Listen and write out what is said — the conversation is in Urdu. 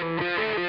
Thank you.